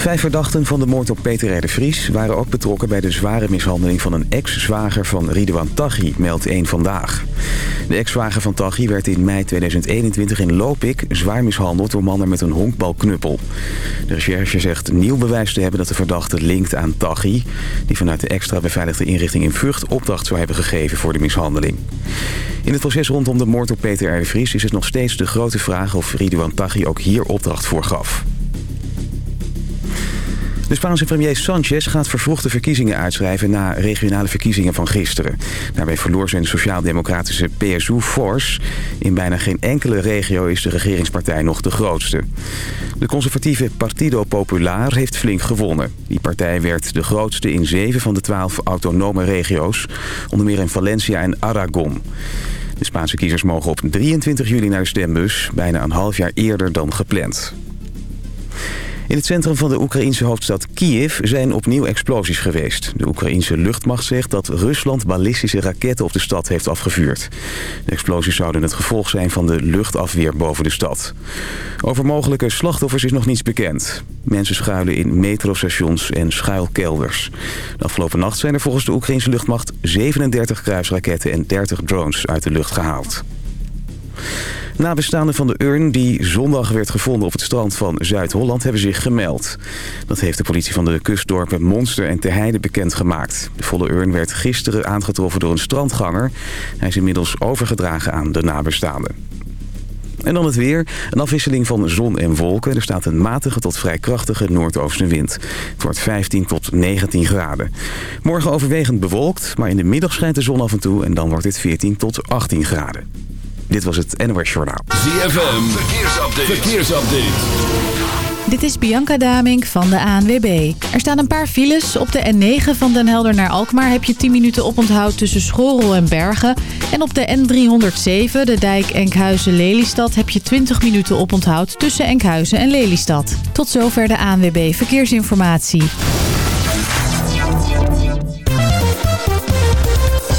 Vijf verdachten van de moord op Peter R. Vries waren ook betrokken bij de zware mishandeling van een ex-zwager van Ridouan Taghi, meldt 1 Vandaag. De ex-zwager van Taghi werd in mei 2021 in Lopik zwaar mishandeld door mannen met een honkbalknuppel. De recherche zegt nieuw bewijs te hebben dat de verdachte linkt aan Taghi, die vanuit de extra beveiligde inrichting in Vught opdracht zou hebben gegeven voor de mishandeling. In het proces rondom de moord op Peter R. Vries is het nog steeds de grote vraag of Ridouan Taghi ook hier opdracht voor gaf. De Spaanse premier Sanchez gaat vervroegde verkiezingen uitschrijven na regionale verkiezingen van gisteren. Daarbij verloor zijn sociaal-democratische PSU Force. In bijna geen enkele regio is de regeringspartij nog de grootste. De conservatieve Partido Popular heeft flink gewonnen. Die partij werd de grootste in zeven van de twaalf autonome regio's, onder meer in Valencia en Aragon. De Spaanse kiezers mogen op 23 juli naar de stembus, bijna een half jaar eerder dan gepland. In het centrum van de Oekraïense hoofdstad Kiev zijn opnieuw explosies geweest. De Oekraïense luchtmacht zegt dat Rusland ballistische raketten op de stad heeft afgevuurd. De explosies zouden het gevolg zijn van de luchtafweer boven de stad. Over mogelijke slachtoffers is nog niets bekend. Mensen schuilen in metrostations en schuilkelders. De afgelopen nacht zijn er volgens de Oekraïense luchtmacht 37 kruisraketten en 30 drones uit de lucht gehaald. Nabestaanden van de urn die zondag werd gevonden op het strand van Zuid-Holland hebben zich gemeld. Dat heeft de politie van de kustdorpen Monster en Terheide bekendgemaakt. De volle urn werd gisteren aangetroffen door een strandganger. Hij is inmiddels overgedragen aan de nabestaanden. En dan het weer. Een afwisseling van zon en wolken. Er staat een matige tot vrij krachtige noordoostenwind. Het wordt 15 tot 19 graden. Morgen overwegend bewolkt, maar in de middag schijnt de zon af en toe... en dan wordt het 14 tot 18 graden. Dit was het NOS Journaal. ZFM, verkeersupdate. verkeersupdate. Dit is Bianca Damink van de ANWB. Er staan een paar files. Op de N9 van Den Helder naar Alkmaar heb je 10 minuten oponthoud tussen Schorrel en Bergen. En op de N307, de dijk Enkhuizen-Lelystad, heb je 20 minuten oponthoud tussen Enkhuizen en Lelystad. Tot zover de ANWB Verkeersinformatie.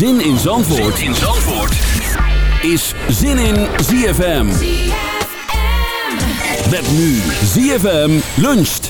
Zin in Zandvoort, zin in Zandvoort. is Zin in ZFM. Met nu ZFM luncht.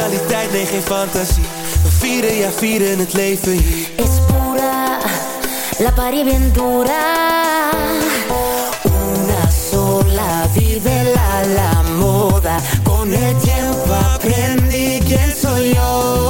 realiteit, nee geen fantasie. We vieren, ja vieren het leven Es pura, la pari ventura. Una sola, vive la, la moda. Con el tiempo aprendí quién soy yo.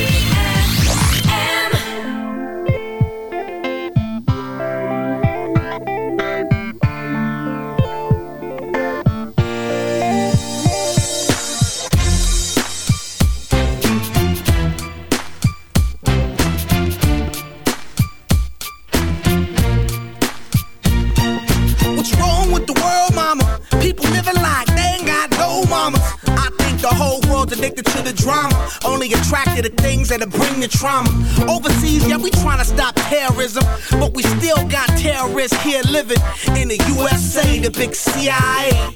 The trauma. Overseas, yeah, we trying to stop terrorism. But we still got terrorists here living in the USA, the big CIA.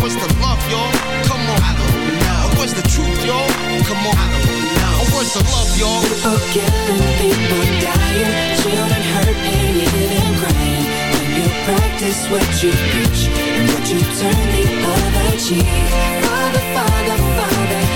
What's the love, y'all? Come on. I don't know. Where's the truth, y'all? Come on. I don't know. Where's the love, y'all? People killing, people dying, children hurt and hear them crying. When you practice what you preach and what you turn the other cheek. Father, Father, Father,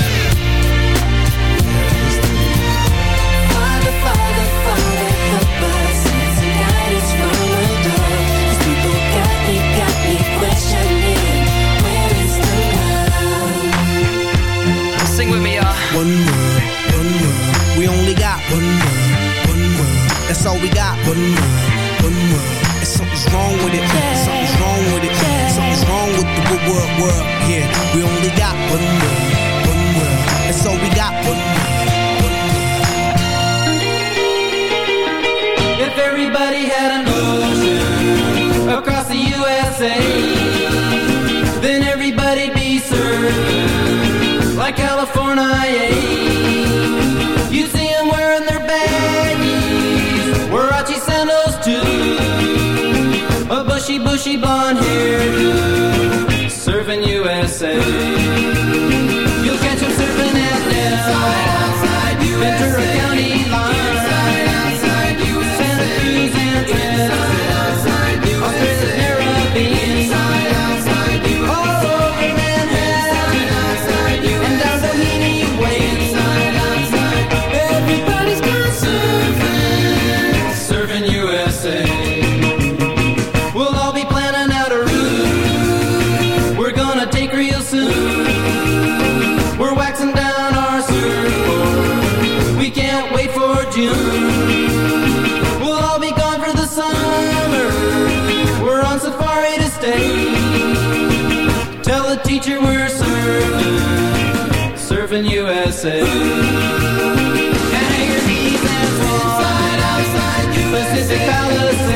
One world, one world. We only got one world, one world. That's all we got, one world, one world. And something's wrong with it, something's wrong with it, something's wrong with the world, world, world. Yeah, we only got one world, one world. That's all we got, one world. If everybody had an ocean across the USA, then everybody'd be served like California. You'd see them wearing their baggies, Warachi sandals too, a bushy, bushy blonde hair, serving USA. You'll catch them surfing at Nell, Ventura County line. say Pacific Palace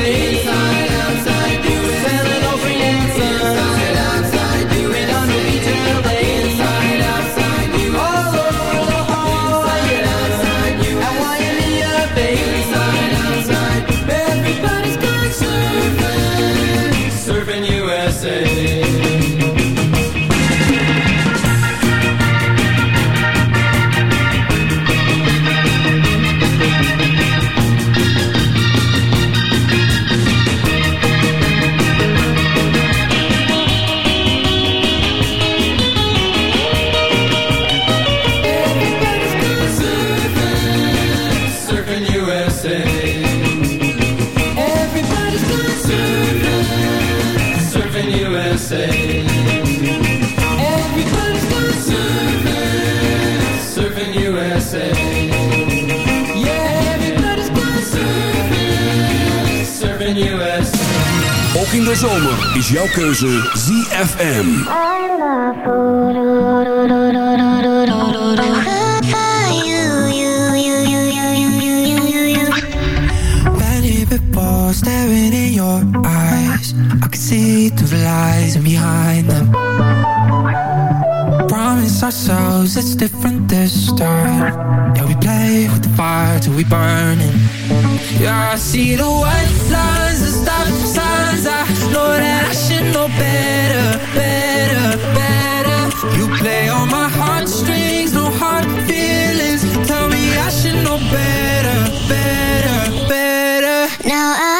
in de zomer is jouw keuze ZFM. Many people staring in your eyes. I can see the lies and behind them. Promise ourselves it's different this time. Yeah, we play with the fire till we burning. Yeah, I see the white lines, the stop signs. I know that I should know better, better, better. You play on my heartstrings, no hard feelings. Tell me I should know better, better, better. Now I'm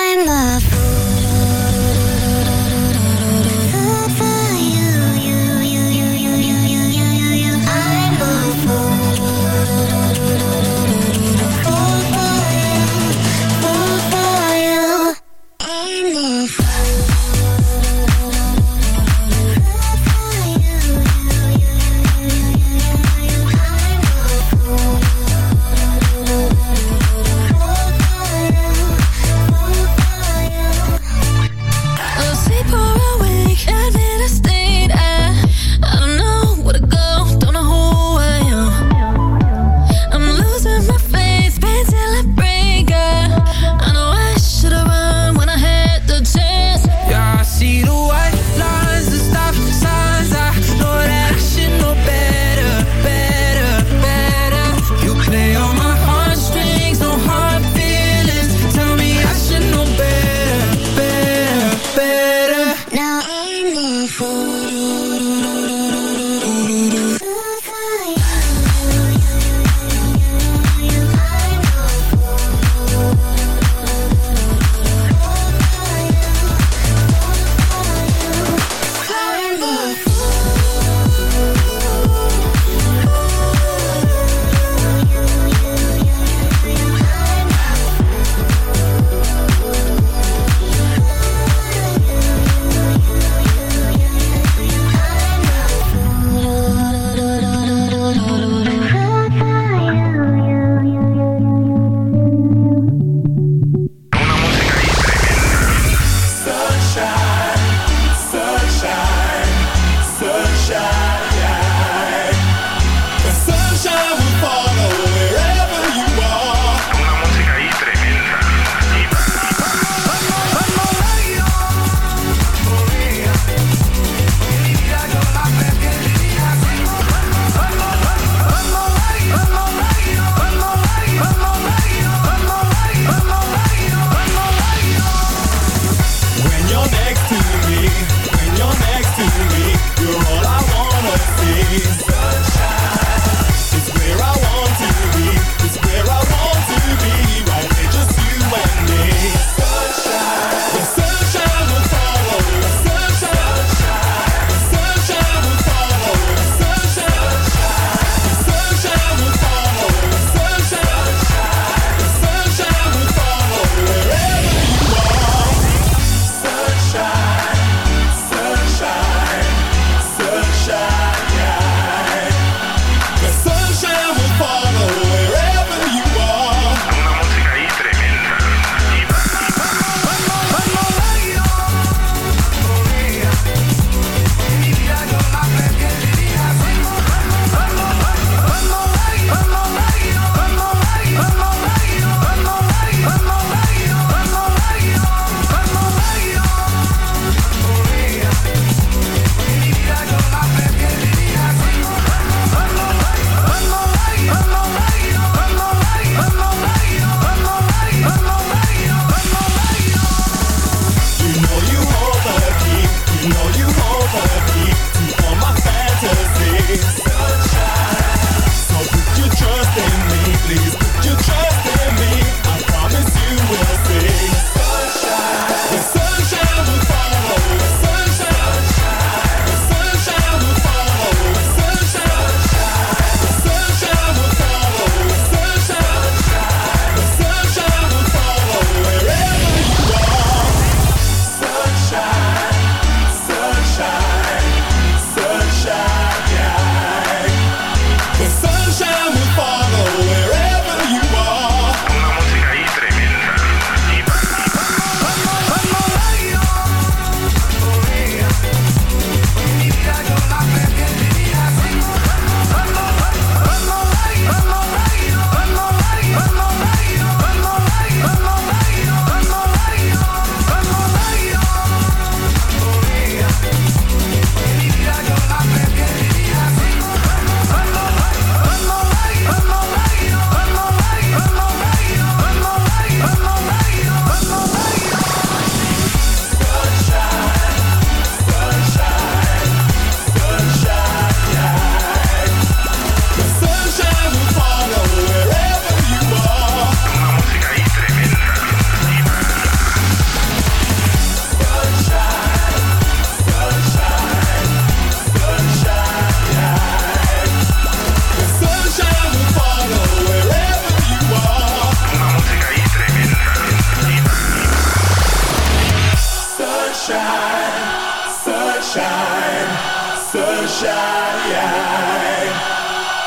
sunshine.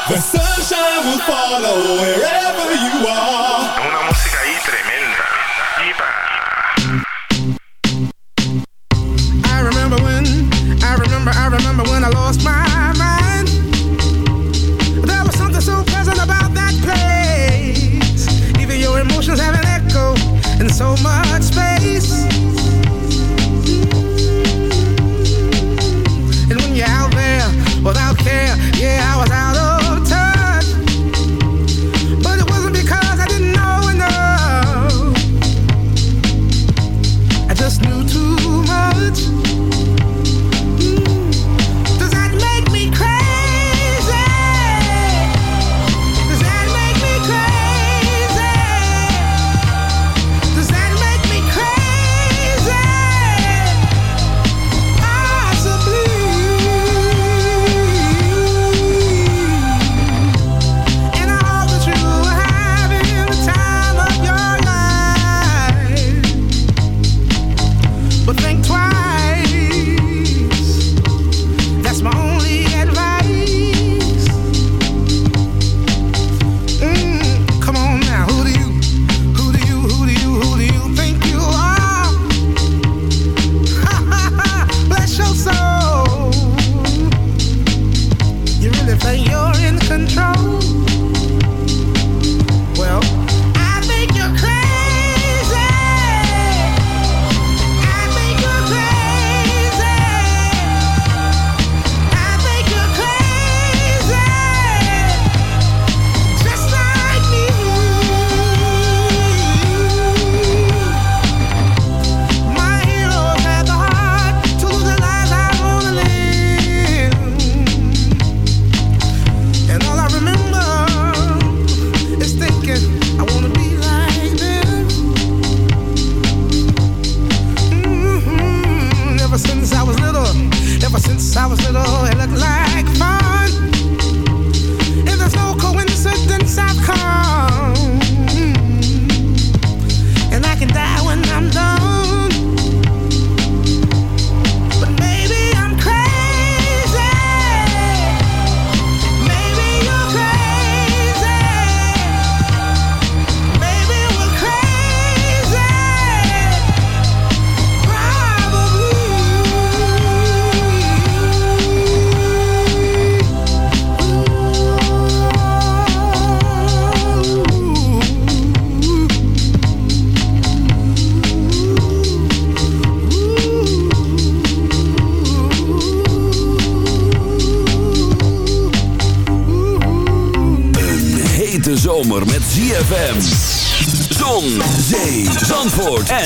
The sunshine will follow wherever you are.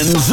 Zandvoort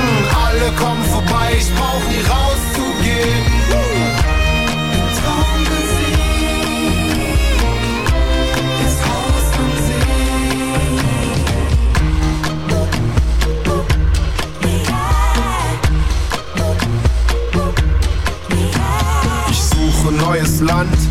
Alle kommen vorbei, ich brauch nie rauszugehen. Traum gesehen, das Haus am Ich suche neues Land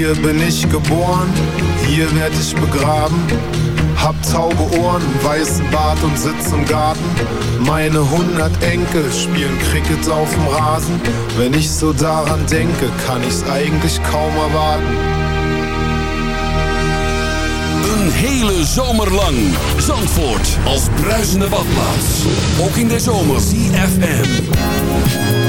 Hier bin ich geboren, hier werd ich begraben. Hab taube Ohren, weißen Bart und sitz im Garten. Meine hundert Enkel spielen Cricket auf dem Rasen. Wenn ich so daran denke, kann ich's eigentlich kaum erwarten. Een hele zomer lang. Zandvoort als bruisende badplaats. Ook in de zomer. CFM.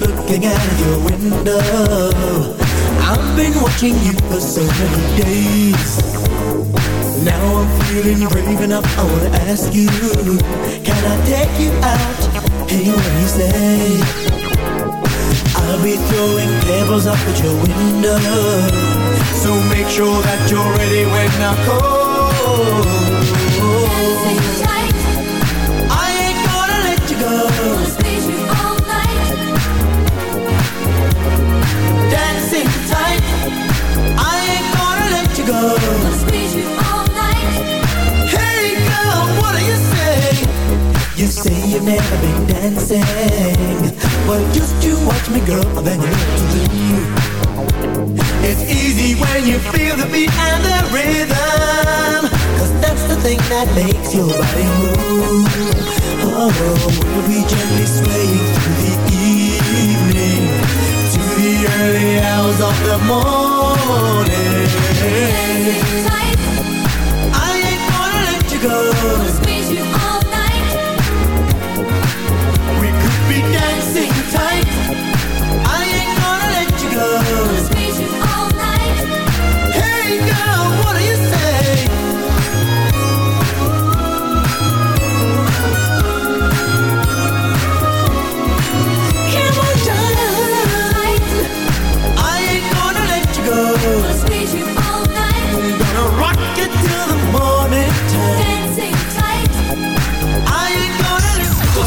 Looking out of your window. I've been watching you for so many days. Now I'm feeling brave enough. I wanna ask you, can I take you out? Hey, what you say? I'll be throwing pebbles up at your window. So make sure that you're ready when I call. Oh, we'll be gently swaying through the evening the early hours of the morning. I ain't gonna let you go. Squeeze you all night. We could be dancing tight. I ain't gonna let you go. Squeeze you all night. Hey girl, what do you say?